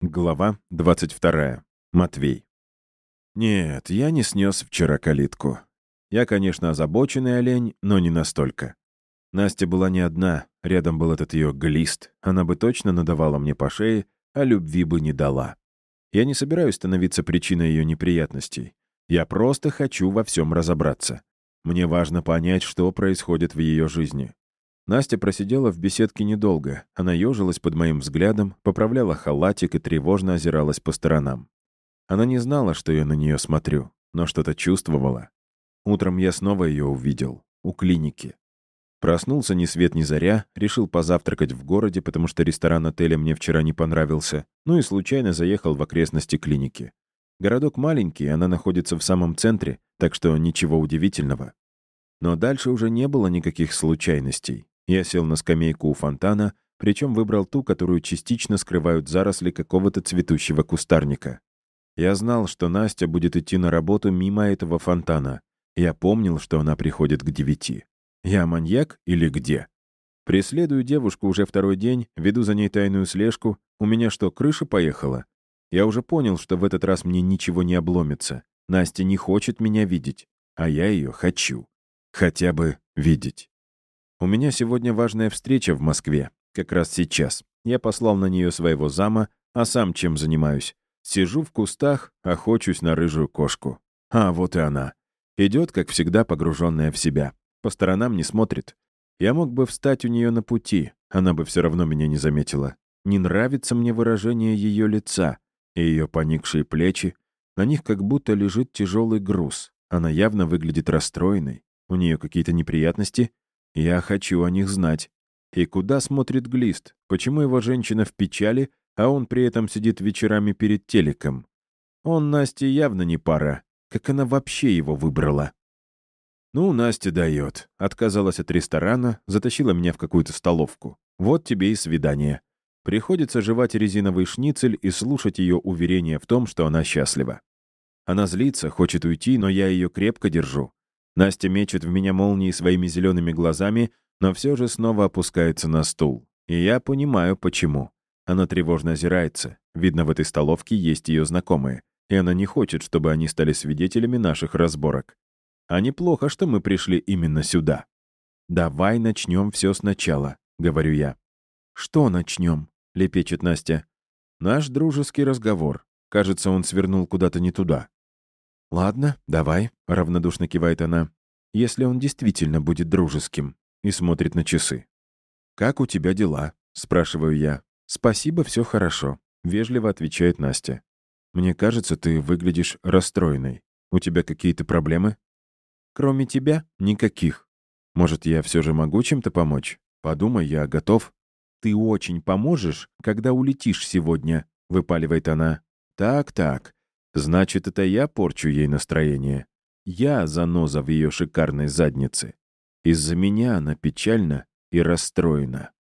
Глава 22. Матвей. Нет, я не снес вчера калитку. Я, конечно, озабоченный олень, но не настолько. Настя была не одна, рядом был этот ее глист. Она бы точно надавала мне по шее, а любви бы не дала. Я не собираюсь становиться причиной ее неприятностей. Я просто хочу во всем разобраться. Мне важно понять, что происходит в ее жизни. Настя просидела в беседке недолго. Она ежилась под моим взглядом, поправляла халатик и тревожно озиралась по сторонам. Она не знала, что я на нее смотрю, но что-то чувствовала. Утром я снова ее увидел. У клиники. Проснулся ни свет ни заря, решил позавтракать в городе, потому что ресторан отеля мне вчера не понравился, ну и случайно заехал в окрестности клиники. Городок маленький, она находится в самом центре, так что ничего удивительного. Но дальше уже не было никаких случайностей. Я сел на скамейку у фонтана, причем выбрал ту, которую частично скрывают заросли какого-то цветущего кустарника. Я знал, что Настя будет идти на работу мимо этого фонтана. Я помнил, что она приходит к девяти. Я маньяк или где? Преследую девушку уже второй день, веду за ней тайную слежку. У меня что, крыша поехала? Я уже понял, что в этот раз мне ничего не обломится. Настя не хочет меня видеть, а я ее хочу. Хотя бы видеть. У меня сегодня важная встреча в Москве. Как раз сейчас. Я послал на нее своего зама, а сам чем занимаюсь? Сижу в кустах, охочусь на рыжую кошку. А вот и она. Идет, как всегда, погруженная в себя. По сторонам не смотрит. Я мог бы встать у нее на пути, она бы все равно меня не заметила. Не нравится мне выражение ее лица и ее поникшие плечи. На них как будто лежит тяжелый груз. Она явно выглядит расстроенной. У нее какие-то неприятности, я хочу о них знать. И куда смотрит Глист? Почему его женщина в печали, а он при этом сидит вечерами перед телеком? Он Насте явно не пара. Как она вообще его выбрала? Ну, Настя дает. Отказалась от ресторана, затащила меня в какую-то столовку. Вот тебе и свидание. Приходится жевать резиновый шницель и слушать ее уверение в том, что она счастлива. Она злится, хочет уйти, но я ее крепко держу. Настя мечет в меня молнии своими зелеными глазами, но все же снова опускается на стул. И я понимаю, почему. Она тревожно озирается. Видно, в этой столовке есть ее знакомые. И она не хочет, чтобы они стали свидетелями наших разборок. А неплохо, что мы пришли именно сюда. «Давай начнем все сначала», — говорю я. «Что начнем?» — лепечет Настя. «Наш дружеский разговор. Кажется, он свернул куда-то не туда. «Ладно, давай», — равнодушно кивает она, «если он действительно будет дружеским», и смотрит на часы. «Как у тебя дела?» — спрашиваю я. «Спасибо, все хорошо», — вежливо отвечает Настя. «Мне кажется, ты выглядишь расстроенной. У тебя какие-то проблемы?» «Кроме тебя, никаких. Может, я все же могу чем-то помочь? Подумай, я готов». «Ты очень поможешь, когда улетишь сегодня», — выпаливает она. «Так-так, Значит, это я порчу ей настроение. Я заноза в ее шикарной заднице. Из-за меня она печальна и расстроена.